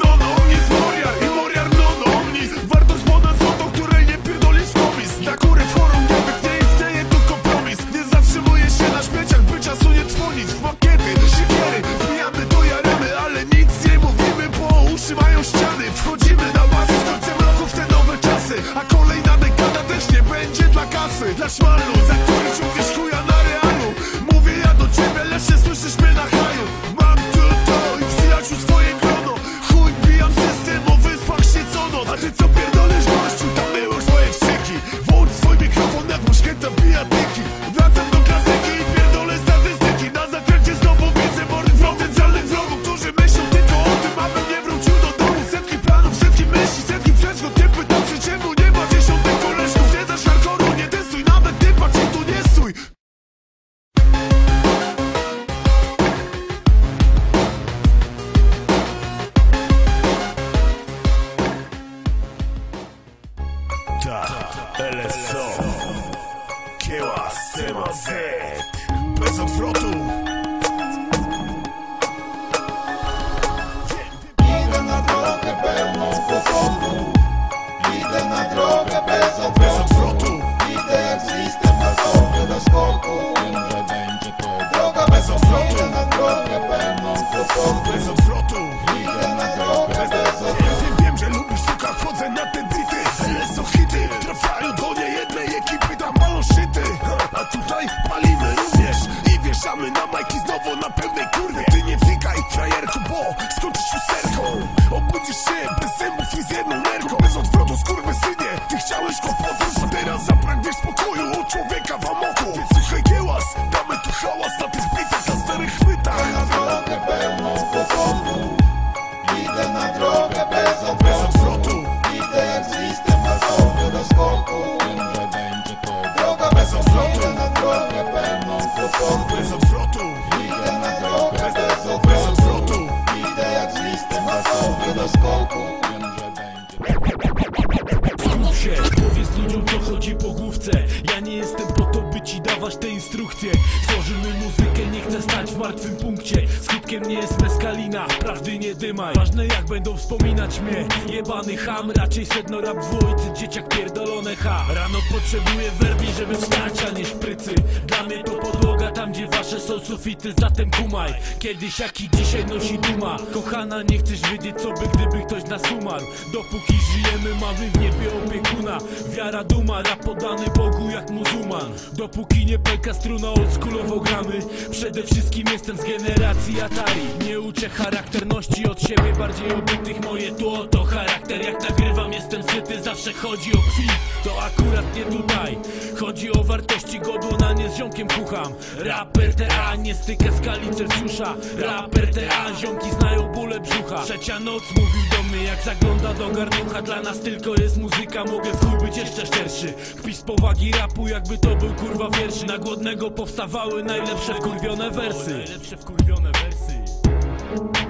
No, no, on jest moriar i moriar, no, no, on wartość ponad złoto, której nie pierdolisz komis Na kury w chorągiewych nie istnieje tu kompromis. Nie zatrzymuje się na śmieciach, by czasu nie trwonić. W makiety, siekiery, wbijamy do ale nic nie mówimy, bo uszy mają ściany. Wchodzimy na masy, z roku w te nowe czasy. A kolejna dekada też nie będzie dla kasy. Dla szmalu, za który ciągniesz chuja na Tak, LSO Kieła, Sema Z Bez odwrotu Idę bez zębów i z jedną nerką Bez odwrotu, skurwysynie, ty chciałeś kłopotów A teraz zapragniesz spokoju. U człowieka w amoku Więc słuchaj kiełas, damy tu hałas na tych bitach na starych chwytach. Na drogę pełną kłopotu Idę na drogę bez Bez odwrotu. Odwrotu, Idę jak z listem na sobie do skoku. Będzie to droga bez odwrotu. Idę na drogę pełną bez odwrotu. Idę na drogę bez Bez odwrotu. odwrotu. Idę jak z listem na sobie do skoku dawać te instrukcje. Tworzymy muzykę, nie chcę stać w martwym punkcie. Skutkiem nie jest meskalina, prawdy nie dymaj. Ważne jak będą wspominać mnie. Jebany ham, raczej sedno rap w ojcy Dzieciak pierdolone H Rano potrzebuję werbi, żeby wstać, a nie szprycy. Dla mnie są sufity Zatem kumaj, kiedyś jak i dzisiaj nosi duma. Kochana, nie chcesz wiedzieć co by, gdyby ktoś nas umarł. Dopóki żyjemy, mamy w niebie opiekuna. Wiara, duma, rap podany Bogu jak muzułman. Dopóki nie pęka struna, oldschoolowo gramy. Przede wszystkim jestem z generacji Atari. Nie uczę charakterności od siebie, bardziej obytych Moje tu oto charakter, jak nagrywam jestem syty Zawsze chodzi o kwit, to akurat nie tutaj. Chodzi o wartości godło, na nie z ziomkiem kucham. Raper TA nie styka skali Celsjusza Raper TA, ziomki znają bóle brzucha. Trzecia noc mówił do mnie jak zagląda do garnucha Dla nas tylko jest muzyka, mogę w być jeszcze szczerszy. Kpisz z powagi rapu jakby to był kurwa wierszy. Na głodnego powstawały najlepsze wkurwione wersy. Najlepsze wkurwione wersy